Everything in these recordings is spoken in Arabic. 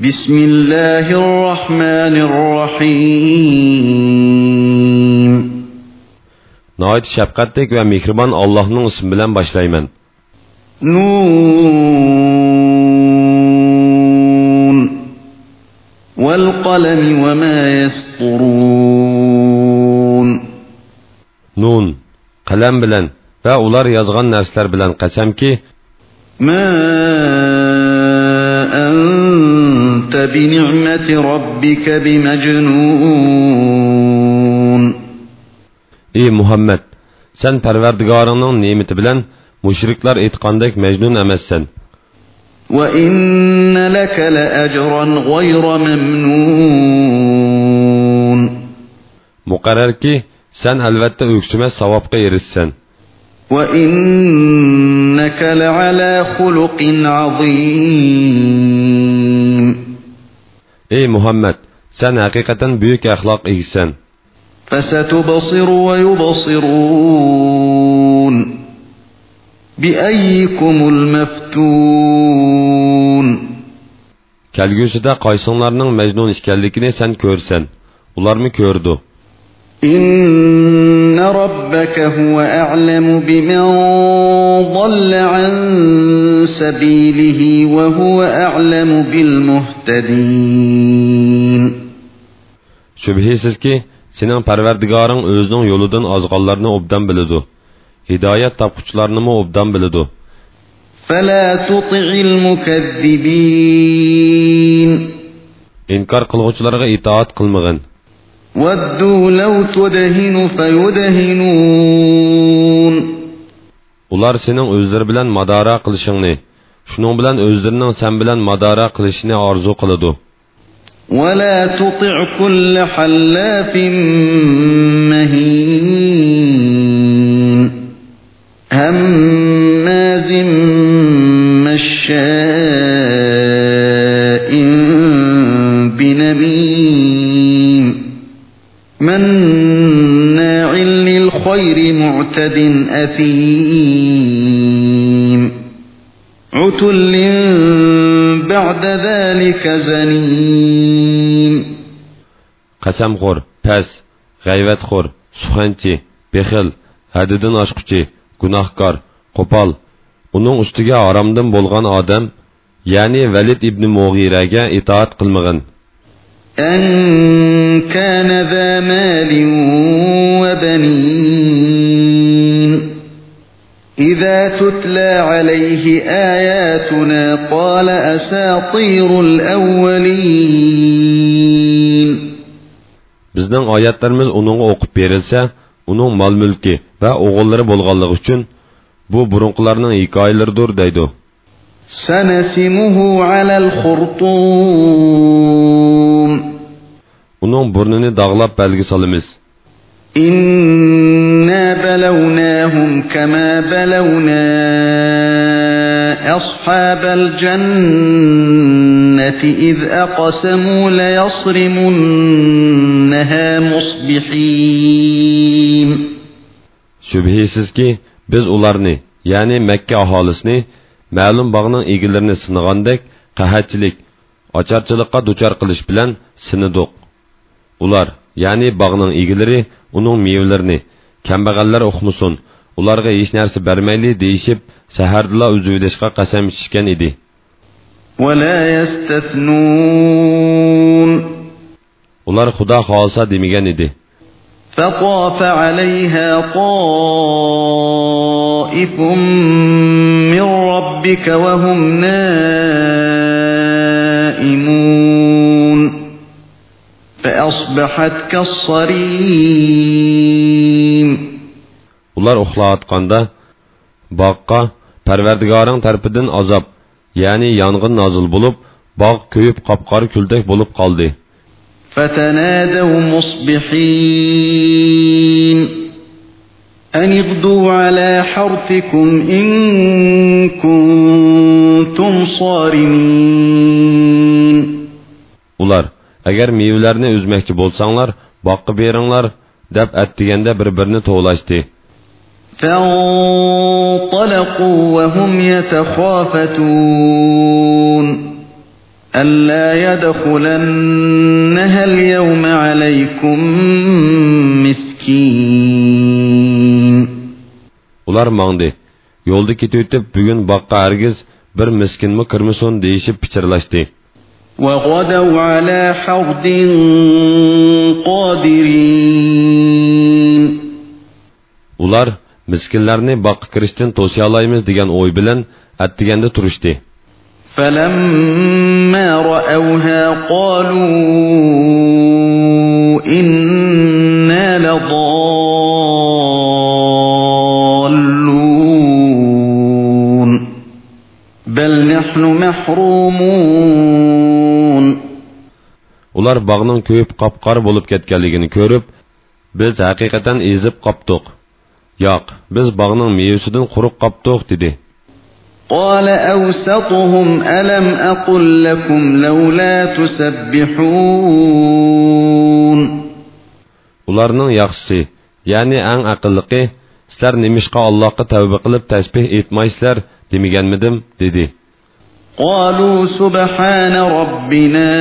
Bismillahirrahmanirrahim. Nəhayət şəfqətlik və mehriban Allah'ın ismi ilə başlayıram. Nun vel qalami və ma yasturun. Nun qələm bilən və ular yazğan nəslər bilən qəsəmki ma بنعمة ربك بمجنون. اي محمد سن پروردگارانن نعمت بلن مشرکلر ایتقاندک مجنون امسن وإن لك لأجرا غير ممنون. مقرر كي سن ألوات أكسمة صواب غير السن وإنك لعلى خلق عظيم. Ey Muhammad, sən həqiqətən böyük əxlaq egisən. فستبصر ويبصرون بأيكم المفتون Kəlgüsüdə qaysınlarının məcnun ikənligini sən görsən. Ularmı gördü? إن ربك هو أعلم بمن ضل عن سبيله وهو أعلم بالمهتدين Şübhəsiz ki, senin Pərverdigarın özünün yoludan azğanlarını obdan bilidu. Hidayət tapquçlarını mı obdan bilidu. فلا تطع المكذبين İnkar qılğıçılarga itaat qılmağın. ودوا لو تدهن فيدهنون Ular senin özləri bilan madara qilishingni, shuning bilan özlərinin sen bilan madara qilishini arzu qiladi. ولا تطع كل حلاف معتد أثيم عتل بعد ذلك زنيم Qasamxo'r, pes, g'ayvatxo'r, suxanchi, bexil, haddidan oshquchi, gunohkor, qo'pol, uning ustiga haromdan bo'lgan odam, ya'ni Valid ibn Mughiraga itoat qilmag'in. أن كان ذا مال وبنين إذا تتلى عليه آياتنا قال أساطير الأولين Bizning oyatlarimiz uningga o'qib berilsa, uning mol-mulki va o'g'illari bo'lganligi uchun bu burunqilarning hikoyalaridir deydi. سنسمه على الخرطوم uning burnini dog'lab balgi solamiz inna balawnahum kama balawna ashabal jannati iz aqsamu la yasrimunha musbihin Şübhisizki biz ularni ya'ni Makka aholisini ma'lum bog'ning egillarini sinagandek qahatchilik ocharchilikqa duchor qilish bilan sinidiq Ular, ya'ni bog'ning egilari uning mevalarini kambag'allar uqmusun, ularga hech narsa bermayli deyishib, sahardila uzilishga qasam ichishgan edi. ولا يستثنون Ular Xudo xohlasa demagan edi. فطاف عليها طائف من ربك وهم نائمون فأصبحت كالصريم Ular uxlayotganda bog'qa Parvardigoring tarafidan azob, ya'ni yong'in nozil bo'lib, bog' ko'yib qopqora kuldek bo'lib qoldi. فتنادوا مصبحين أن اغدوا على حرثكم إن كنتم صارمين Ular, Agar mevlarni üzməkçi bolsanglar, boqqa beringlar, deb atdiganda bir-birini to'lashdi. فانطلقوا وهم يتخافتون ألا يدخلنها اليوم عليكم مسكين ular mangdi yo'lda ketayotib bugun boqqa hargiz bir miskinmi kirmasin deyishib pichirlashdi وغدوا على حرد قادرين ular miskinlarni boqqa kirishdan to'siyolaymiz degan o'y bilan attiganda turishdi فلما رأوها قالوا إنا لضالون بل نحن محرومون ular bog'ning ko'yib qop-qora bo'lib ketganligini ko'rib biz haqiqatan ezib qopdiq yo'q biz bog'ning mevasidan quruq qopdiq dedi قال أوسطهم ألم أقل لكم لولا تسبحون ularning yaxshisi ya'ni eng aqlliqi sizlar nimishqa allohga tavba qilib tasbeh etmaysizlar demaganmidim dedi قالوا سبحان ربنا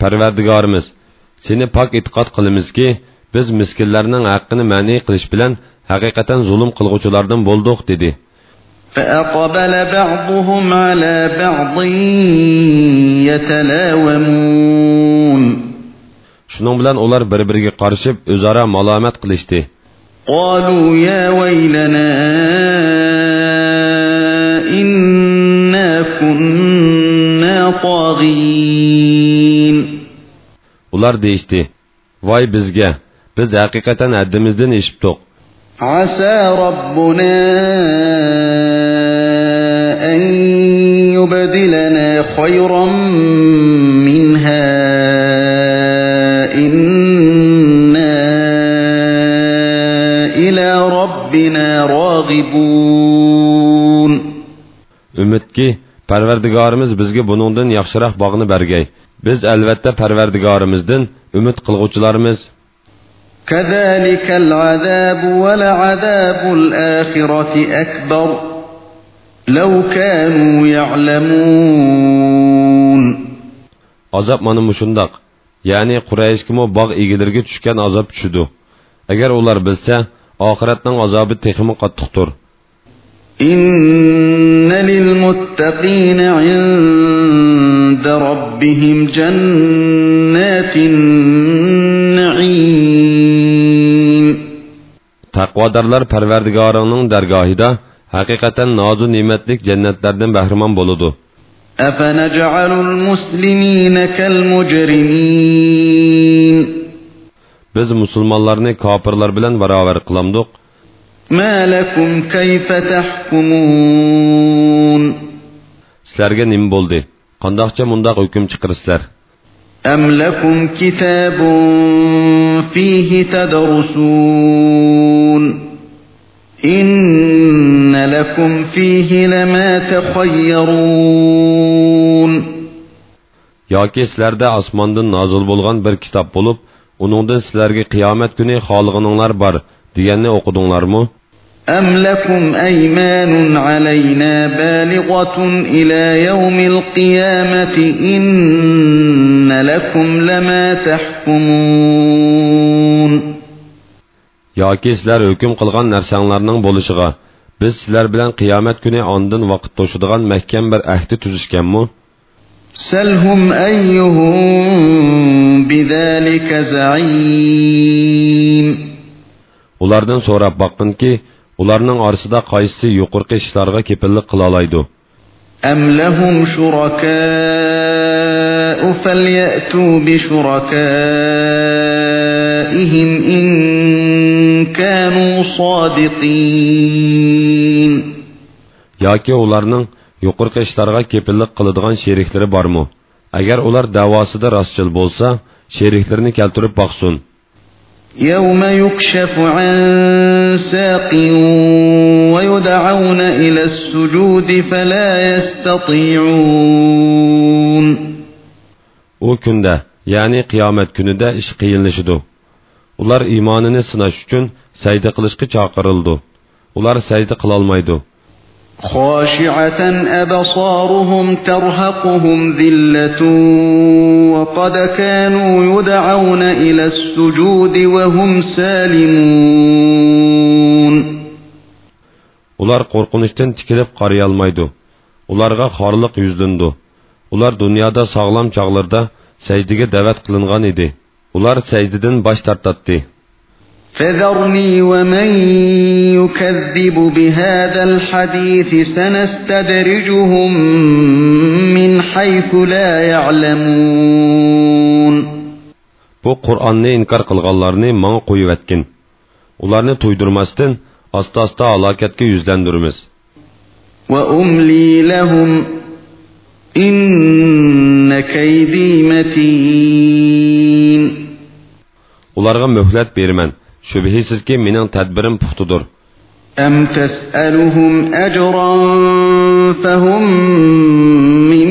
parvardigorimiz seni pok e'tiqod qilamizki biz miskinlarning haqqini ma'ni qilish bilan haqiqatan zulm qilg'uvchilardan bo'ldik dedi فأقبل بعضهم على بعض يتلاومون shuning bilan ular bir biriga qarshib o'zaro malomat qilishdi قالوا يا ويلنا إنا كنا طاغين ular deyishdi voy bizga biz haqiqatan haddimizdan eshibdiq عسى ربنا أن يبدلنا خيرا parvardigorimiz bizga buningdan yaxshiroq bog'ni bergay biz albatta parvardigorimizdan umid qilg'uvchilarmiz كذلك العذاب ولعذاب الآخرة أكبر لو كانوا يعلمون azob mana mushundoq ya'ni qurayishkimu bog' egalariga tushgan azob tushidi agar ular bilsa oxiratning azobi texmi qattiqdir إن للمتقين عند ربهم جنات النعيم taqvodorlar parvardigoringning dargohida haqiqatan nozu ne'matlik jannatlardan bahramon bo'ludi أفنجعل المسلمين كالمجرمين biz musulmonlarni kofirlar bilan barobar qilamdiq ما لكم كيف تحكمون sizlarga nima bo'ldi qandoqcha mundoq hukm chiqirsizlar أم لكم كتاب فيه تدرسون إن لكم فيه لما تخيرون yoki sizlarda osmondan nozil bo'lgan bir kitob bo'lib uningdan sizlarga qiyomat kuni xolig'ininglar bor deganni o'qidinglarmi أم لكم أيمان علينا بالغة إلى يوم القيامة إن لكم لما تحكمون yoki sizlar hukm qilgan narsanglarning bo'lishiga biz sizlar bilan qiyomat kuni ondin vaqt to'shadigan mahkam bir ahdi tuzishganmi سلهم أيهم بذلك زعيم ulardan so'rab boqqinki ularning orasida qaysisi yuqorqi ishlarga kepillik qila oladi am lahum shuraka'u falyatu bi shuraka'ihim in kanu sodiqin yoki ularning yuqorqi ishlarga kepillik qiladigan sheriklari bormi? Agar ular da'vosida rostchil bo'lsa sheriklarini keltirib boqsin. يوم يكشف عن ساق ويدعون إلى السجود فلا يستطيعون u kunda ya'ni qiyomat kunida ish qiyinlashidu ular iymonini sinash uchun sajda qilishga chaqirildi ular sajda qilolmaydi خاشعة أبصارهم ترهقهم ذلة وقد كانوا يدعون إلى السجود وهم سالمون ular qo'rqinishdan tikilib qarayolmaydi ularga xorliq yuzlandi ular dunyoda sog'lom chog'larda sajdaga da'vat qilingan edi ular sajdadan bosh tortatdi فذرني ومن يكذب بهذا الحديث سنستدرجهم من حيث لا يعلمون bu qur'onni inkor qilganlarni manga qo'yib atgin ularni to'ydirmasdan asta asta halokatga yuzlandiramiz وأملي لهم إن كيدي متين ularga muhlat beraman shubhisizki mening tadbirim puxtudir أم تسألهم أجرا فهم من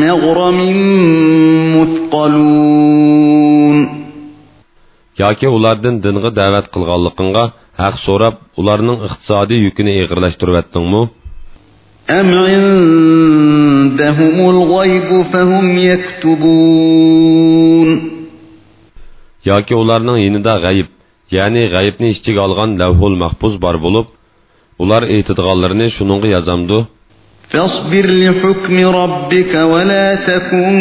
مغرم مثقلون yoki ulardan dinga da'vat qilganligingga haq so'rab ularning iqtisodiy yukini ig'irlashtiryaptingmi أم عندهم الغيب فهم يكتبون yoki ularning yinida g'ayib ya'ni g'ayibni ichiga olgan lavhul mahfuz bor bo'lib ular aytadiganlarini shuningga yozamdu فاصبر لحكم ربك ولا تكن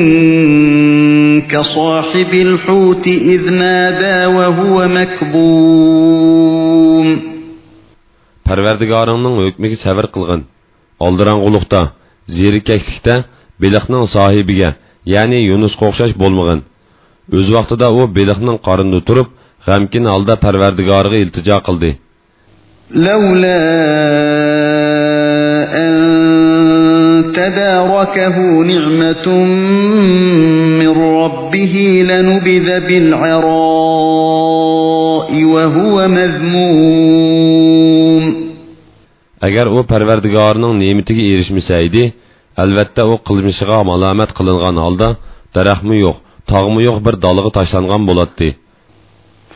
كصاحب الحوت إذ نادى وهو مكظوم parvardigoringning hukmiga sabr qilgin oldirang'uliqda zerikaklikda beliqning sohibiga ya'ni yunusga o'xshash bo'lmag'in o'z vaqtida u beliqning qornida turib g'amkin holda parvardigoriga iltijo qildi لولا أن تداركه نعمة من ربه لنبذ بالعراء وهو مذموم agar u parvardigorining ne'matiga erishmasaydi albatta u qilmishiga malomat qilingan holda daraxtmi yo'q tog'mi yo'q bir doliga tashlangan bo'ladi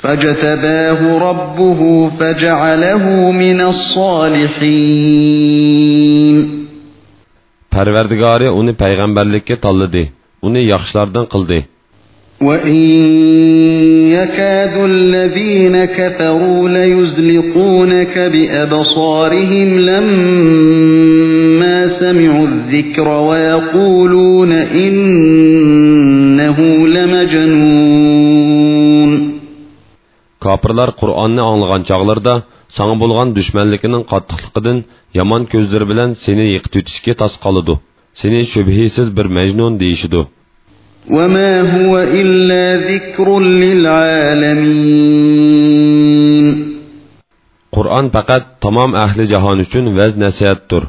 فاجتباه ربه فجعله من الصالحين parvardigori uni payg'ambarlikka tanladi uni yaxshilardan qildi وإن يكاد الذين كفروا ليزلقونك بأبصارهم لما سمعوا الذكر ويقولون إنه لمجنون Kafirlar Qur'onni anglagan chaqlarda sana bo'lgan dushmanligining qattiqligidan yomon ko'zlari bilan seni yiqit o'tishga tos qoladi. Seni shubhisiz bir majnun deyishidu. وما هو إلا ذكر للعالمين Qur'on faqat tamom ahli jahon uchun vaz nasihatdir.